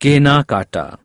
केना काटा।